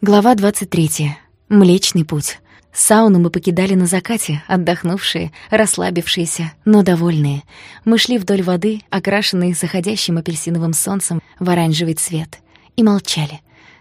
Глава 23. Млечный путь. Сауну мы покидали на закате, отдохнувшие, расслабившиеся, но довольные. Мы шли вдоль воды, окрашенные заходящим апельсиновым солнцем в оранжевый цвет, и молчали.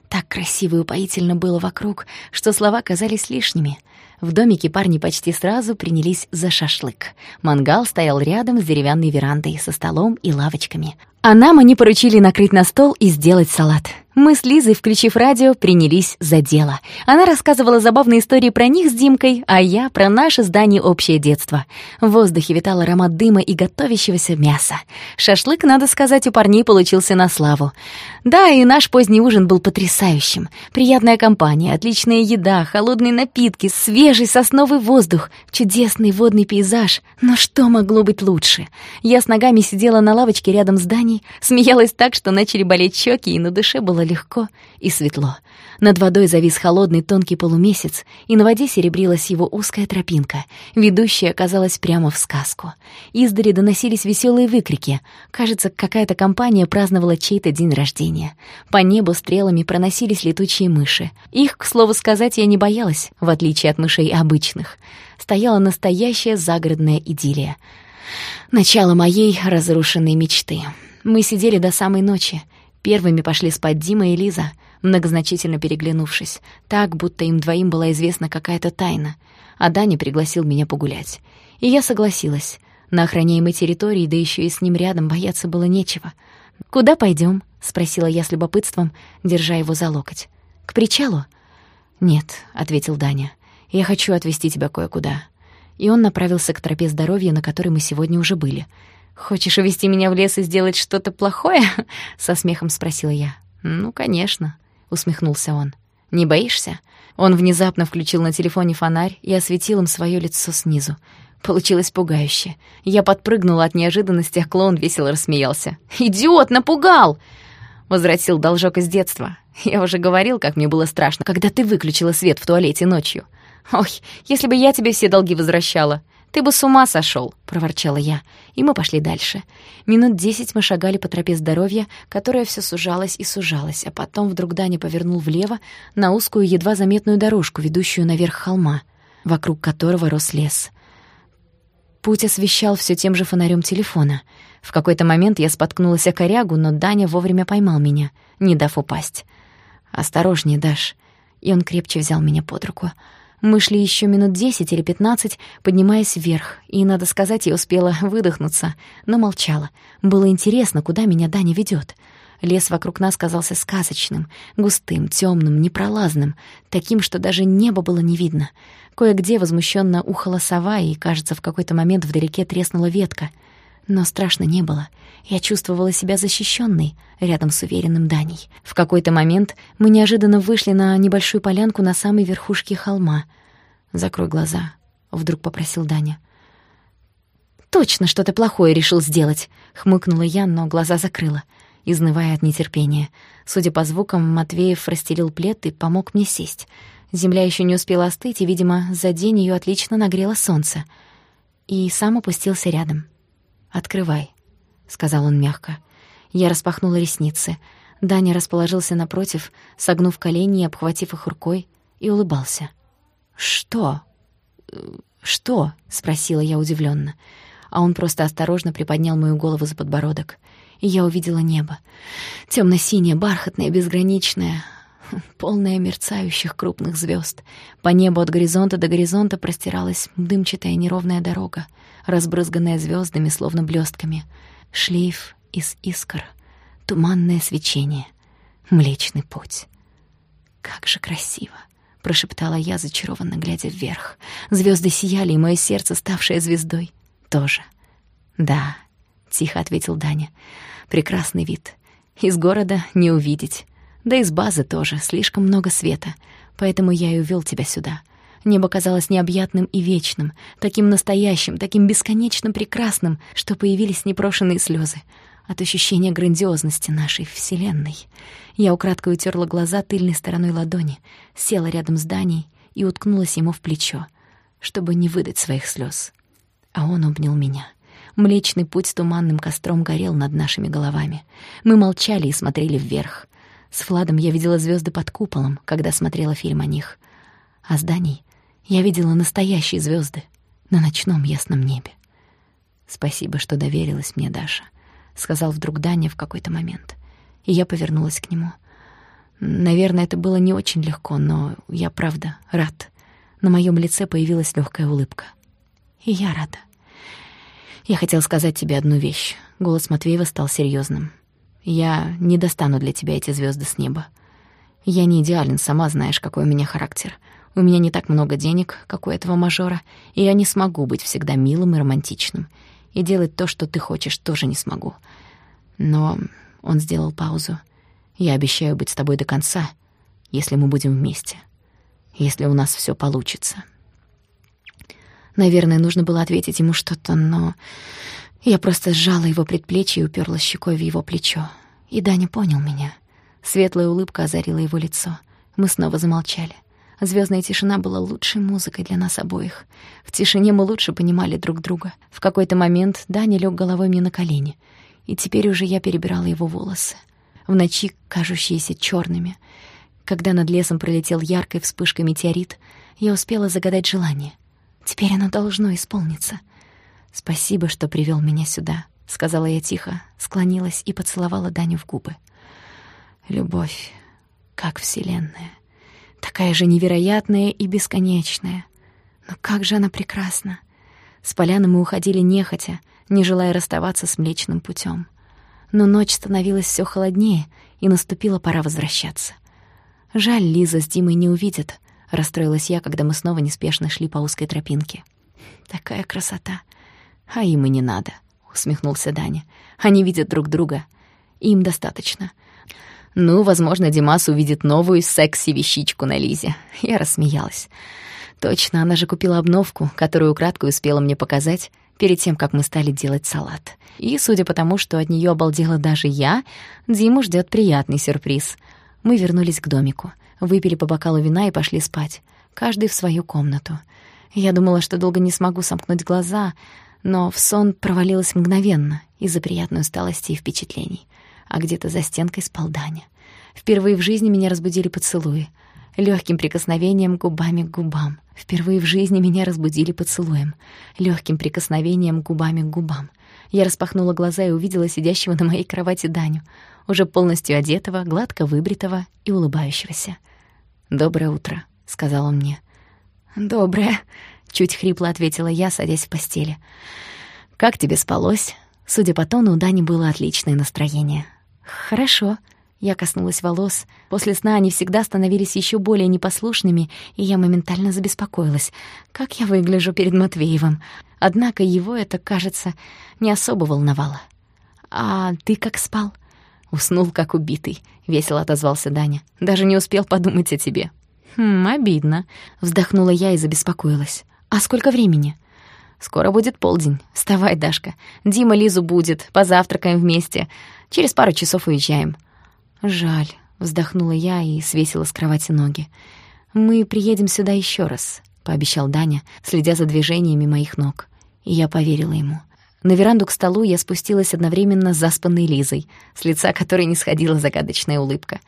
Так красиво и упоительно было вокруг, что слова казались лишними. В домике парни почти сразу принялись за шашлык. Мангал стоял рядом с деревянной верандой со столом и лавочками. А нам они поручили накрыть на стол и сделать салат. Мы с Лизой, включив радио, принялись за дело. Она рассказывала забавные истории про них с Димкой, а я про наше здание «Общее детство». В воздухе витал аромат дыма и готовящегося мяса. Шашлык, надо сказать, у парней получился на славу. Да, и наш поздний ужин был потрясающим. Приятная компания, отличная еда, холодные напитки, свежий сосновый воздух, чудесный водный пейзаж. Но что могло быть лучше? Я с ногами сидела на лавочке рядом с Даней, смеялась так, что начали болеть щеки, и на душе было легко и светло. Над водой завис холодный тонкий полумесяц, и на воде серебрилась его узкая тропинка, ведущая оказалась прямо в сказку. Издали доносились веселые выкрики. Кажется, какая-то компания праздновала чей-то день рождения. По небу стрелами проносились летучие мыши. Их, к слову сказать, я не боялась, в отличие от мышей обычных. Стояла настоящая загородная идиллия. Начало моей разрушенной мечты. Мы сидели до самой ночи. Первыми пошли спать Дима и Лиза, многозначительно переглянувшись, так, будто им двоим была известна какая-то тайна. А Даня пригласил меня погулять. И я согласилась. На охраняемой территории, да еще и с ним рядом, бояться было нечего. «Куда пойдем? спросила я с любопытством, держа его за локоть. «К причалу?» «Нет», — ответил Даня. «Я хочу отвезти тебя кое-куда». И он направился к тропе здоровья, на которой мы сегодня уже были — «Хочешь увести меня в лес и сделать что-то плохое?» — со смехом спросила я. «Ну, конечно», — усмехнулся он. «Не боишься?» Он внезапно включил на телефоне фонарь и осветил им своё лицо снизу. Получилось пугающе. Я подпрыгнула от неожиданности, а клоун весело рассмеялся. «Идиот, напугал!» Возвратил должок из детства. Я уже говорил, как мне было страшно, когда ты выключила свет в туалете ночью. Ой, если бы я тебе все долги возвращала. «Ты бы с ума сошел, проворчала я, и мы пошли дальше. Минут десять мы шагали по тропе здоровья, которая все сужалась и сужалась, а потом вдруг Даня повернул влево на узкую, едва заметную дорожку, ведущую наверх холма, вокруг которого рос лес. Путь освещал все тем же фонарем телефона. В какой-то момент я споткнулась о корягу, но Даня вовремя поймал меня, не дав упасть. «Осторожнее, Даш». И он крепче взял меня под руку — мы шли еще минут десять или пятнадцать, поднимаясь вверх, и, надо сказать, я успела выдохнуться, но молчала. Было интересно, куда меня Даня ведет. Лес вокруг нас казался сказочным, густым, темным, непролазным, таким, что даже небо было не видно. Кое-где возмущенно ухала сова, и, кажется, в какой-то момент вдалеке треснула ветка — но страшно не было. Я чувствовала себя защищенной рядом с уверенным Даней. В какой-то момент мы неожиданно вышли на небольшую полянку на самой верхушке холма. «Закрой глаза», — вдруг попросил Даня. «Точно что-то плохое решил сделать», — хмыкнула я, но глаза закрыла, изнывая от нетерпения. Судя по звукам, Матвеев расстелил плед и помог мне сесть. Земля еще не успела остыть, и, видимо, за день ее отлично нагрело солнце. И сам опустился рядом. «Открывай», — сказал он мягко. Я распахнула ресницы. Даня расположился напротив, согнув колени и обхватив их рукой, и улыбался. «Что? Что?» — спросила я удивленно. А он просто осторожно приподнял мою голову за подбородок. И я увидела небо. темно синее бархатное, безграничное, полное мерцающих крупных звезд. По небу от горизонта до горизонта простиралась дымчатая неровная дорога разбрызганная звездами, словно блестками. Шлейф из искр, туманное свечение, Млечный путь. «Как же красиво!» — прошептала я, зачарованно глядя вверх. Звезды сияли, и мое сердце, ставшее звездой, тоже. «Да», — тихо ответил Даня, — «прекрасный вид. Из города не увидеть. Да и с базы тоже, слишком много света. Поэтому я и увел тебя сюда. Небо казалось необъятным и вечным, таким настоящим, таким бесконечно прекрасным, что появились непрошенные слезы от ощущения грандиозности нашей Вселенной. Я украдкой утерла глаза тыльной стороной ладони, села рядом с Даней и уткнулась ему в плечо, чтобы не выдать своих слез. А он обнял меня. Млечный путь с туманным костром горел над нашими головами. Мы молчали и смотрели вверх. С Владом я видела звезды под куполом, когда смотрела фильм о них. А с Даней я видела настоящие звезды на ночном ясном небе. «Спасибо, что доверилась мне, Даша», — сказал вдруг Даня в какой-то момент. И я повернулась к нему. Наверное, это было не очень легко, но я, правда, рад. На моем лице появилась легкая улыбка. И я рада. Я хотел сказать тебе одну вещь. Голос Матвеева стал серьезным. Я не достану для тебя эти звезды с неба. Я не идеален, сама знаешь, какой у меня характер. У меня не так много денег, как у этого мажора, и я не смогу быть всегда милым и романтичным. И делать то, что ты хочешь, тоже не смогу. Но он сделал паузу. Я обещаю быть с тобой до конца, если мы будем вместе. Если у нас все получится. Наверное, нужно было ответить ему что-то, но я просто сжала его предплечье и уперлась щекой в его плечо. И Даня понял меня. Светлая улыбка озарила его лицо. Мы снова замолчали. Звездная тишина была лучшей музыкой для нас обоих. В тишине мы лучше понимали друг друга. В какой-то момент Даня лег головой мне на колени, и теперь уже я перебирала его волосы, в ночи кажущиеся черными. Когда над лесом пролетел яркой вспышкой метеорит, я успела загадать желание. Теперь оно должно исполниться. «Спасибо, что привел меня сюда», — сказала я тихо, склонилась и поцеловала Даню в губы. «Любовь, как вселенная» такая же невероятная и бесконечная. Но как же она прекрасна! С поляны мы уходили нехотя, не желая расставаться с Млечным путем. Но ночь становилась все холоднее, и наступила пора возвращаться. Жаль, Лиза с Димой не увидят, расстроилась я, когда мы снова неспешно шли по узкой тропинке. Такая красота. А им и не надо, усмехнулся Даня. Они видят друг друга. Им достаточно. Ну, возможно, Димас увидит новую секси-вещичку на Лизе. Я рассмеялась. Точно, она же купила обновку, которую украдкой успела мне показать перед тем, как мы стали делать салат. И, судя по тому, что от нее обалдела даже я, Диму ждет приятный сюрприз. Мы вернулись к домику, выпили по бокалу вина и пошли спать, каждый в свою комнату. Я думала, что долго не смогу сомкнуть глаза, но в сон провалилась мгновенно из-за приятной усталости и впечатлений а где-то за стенкой спал Даня. Впервые в жизни меня разбудили поцелуи. Лёгким прикосновением губами к губам. Впервые в жизни меня разбудили поцелуем. Лёгким прикосновением губами к губам. Я распахнула глаза и увидела сидящего на моей кровати Даню, уже полностью одетого, гладко выбритого и улыбающегося. «Доброе утро», — сказал он мне. «Доброе», — чуть хрипло ответила я, садясь в постели. «Как тебе спалось?» Судя по тону, у Дани было отличное настроение. «Хорошо». Я коснулась волос. После сна они всегда становились еще более непослушными, и я моментально забеспокоилась. Как я выгляжу перед Матвеевым? Однако его это, кажется, не особо волновало. «А ты как спал?» «Уснул, как убитый», — весело отозвался Даня. «Даже не успел подумать о тебе». «Хм, обидно», — вздохнула я и забеспокоилась. «А сколько времени?» «Скоро будет полдень. Вставай, Дашка. Дима Лизу будет. Позавтракаем вместе. Через пару часов уезжаем». «Жаль», — вздохнула я и свесила с кровати ноги. «Мы приедем сюда еще раз», — пообещал Даня, следя за движениями моих ног. И я поверила ему. На веранду к столу я спустилась одновременно с заспанной Лизой, с лица которой не сходила загадочная улыбка.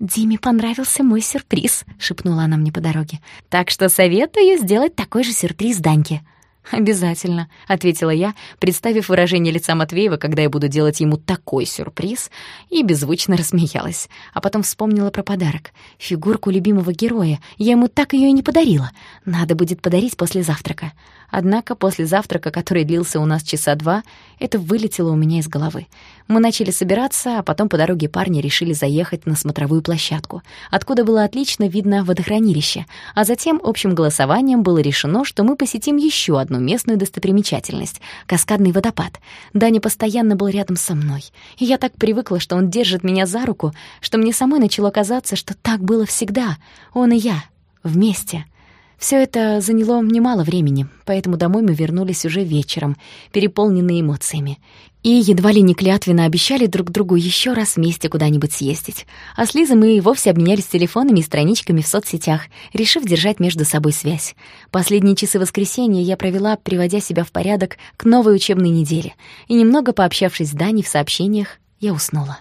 «Диме понравился мой сюрприз», — шепнула она мне по дороге. «Так что советую сделать такой же сюрприз Даньке». «Обязательно», — ответила я, представив выражение лица Матвеева, когда я буду делать ему такой сюрприз, и беззвучно рассмеялась. А потом вспомнила про подарок. Фигурку любимого героя. Я ему так ее и не подарила. Надо будет подарить после завтрака. Однако после завтрака, который длился у нас часа два, это вылетело у меня из головы. Мы начали собираться, а потом по дороге парни решили заехать на смотровую площадку, откуда было отлично видно водохранилище, а затем общим голосованием было решено, что мы посетим еще одну местную достопримечательность — каскадный водопад. Даня постоянно был рядом со мной, и я так привыкла, что он держит меня за руку, что мне самой начало казаться, что так было всегда, он и я, вместе — все это заняло немало времени, поэтому домой мы вернулись уже вечером, переполненные эмоциями. И едва ли не клятвенно обещали друг другу еще раз вместе куда-нибудь съездить. А с Лизой мы и вовсе обменялись телефонами и страничками в соцсетях, решив держать между собой связь. Последние часы воскресенья я провела, приводя себя в порядок к новой учебной неделе. И немного пообщавшись с Даней в сообщениях, я уснула.